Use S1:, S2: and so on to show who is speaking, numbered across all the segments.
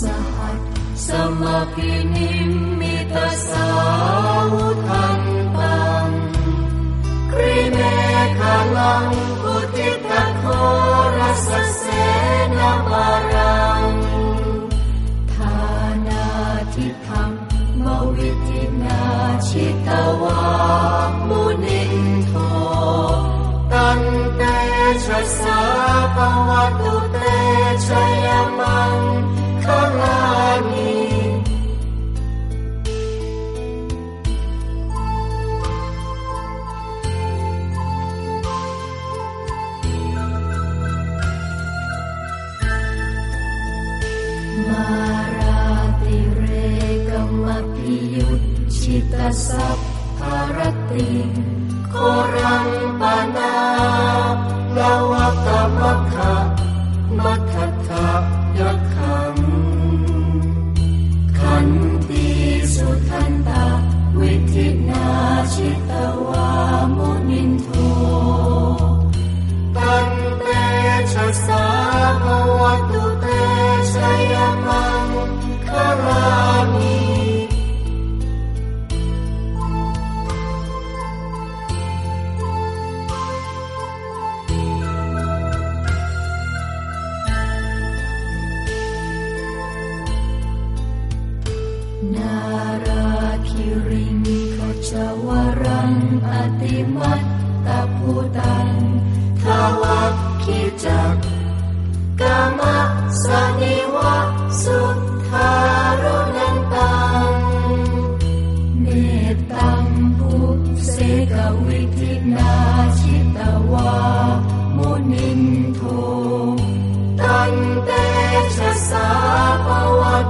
S1: สหัสส ราติเรกมพิยุตชิตสัพพารติโครังปนาลาวกมะคะมัคทธะยักขังขันติสุทันตาวิธินาชิตวามุนินโทตันเตชะสาภวตุเต ชยมังคลามีนาร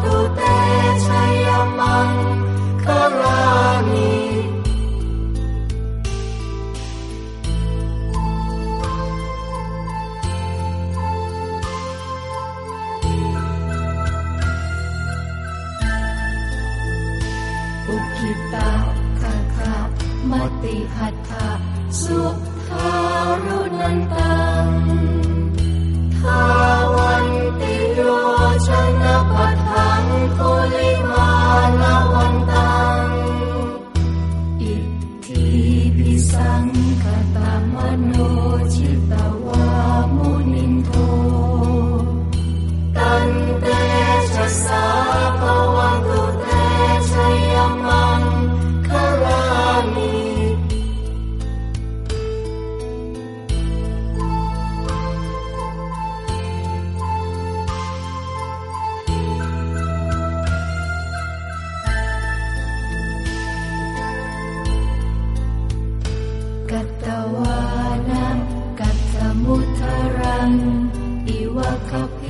S1: ตุเตชยมังคลานีอุคิตาคาคามติหัตถะสุทารุนันตังทาวันติโยชนะ ง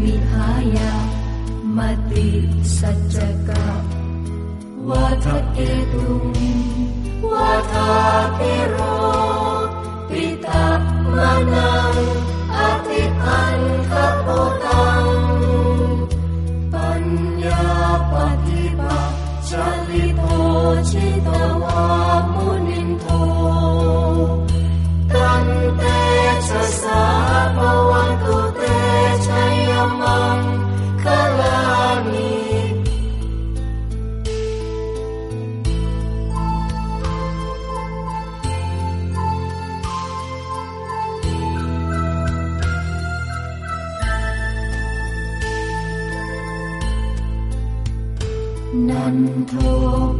S1: จังวิหายามติสัจจก นันโท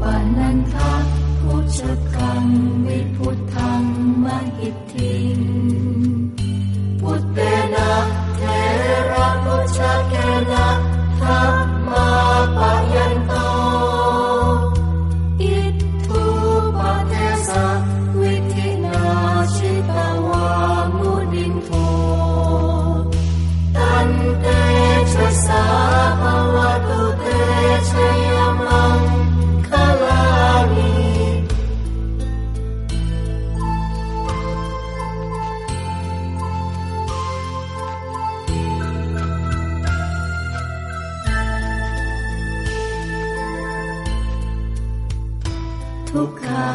S1: ปนันทะพุชกังวิพุทธังมหิทิงพุทเตนะเทระพุชเกนะธรรมา ทุกขา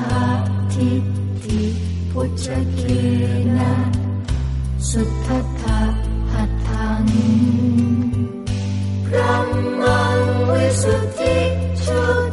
S1: ทิฏฐิพุทธเกนะสุทธะหัตถังพระมังวิสุทธิชุ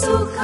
S1: So.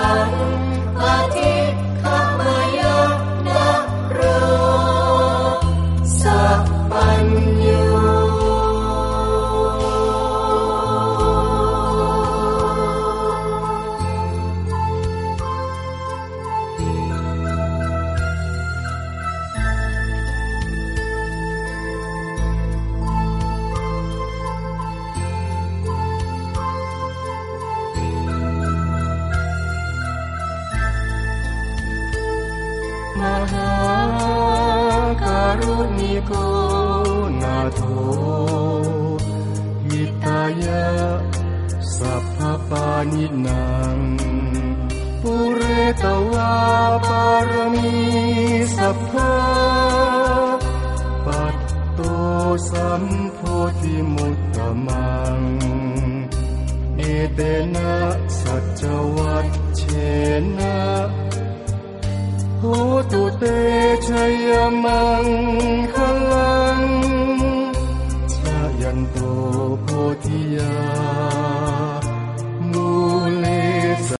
S1: 아로니고 나도 이따야 사파파니낭 뿌레타와 바람이 사파 빠또 삼포디무따망 에데나 사자와 체나 โหตุเตชยมังคลังชายันโตโพธิยา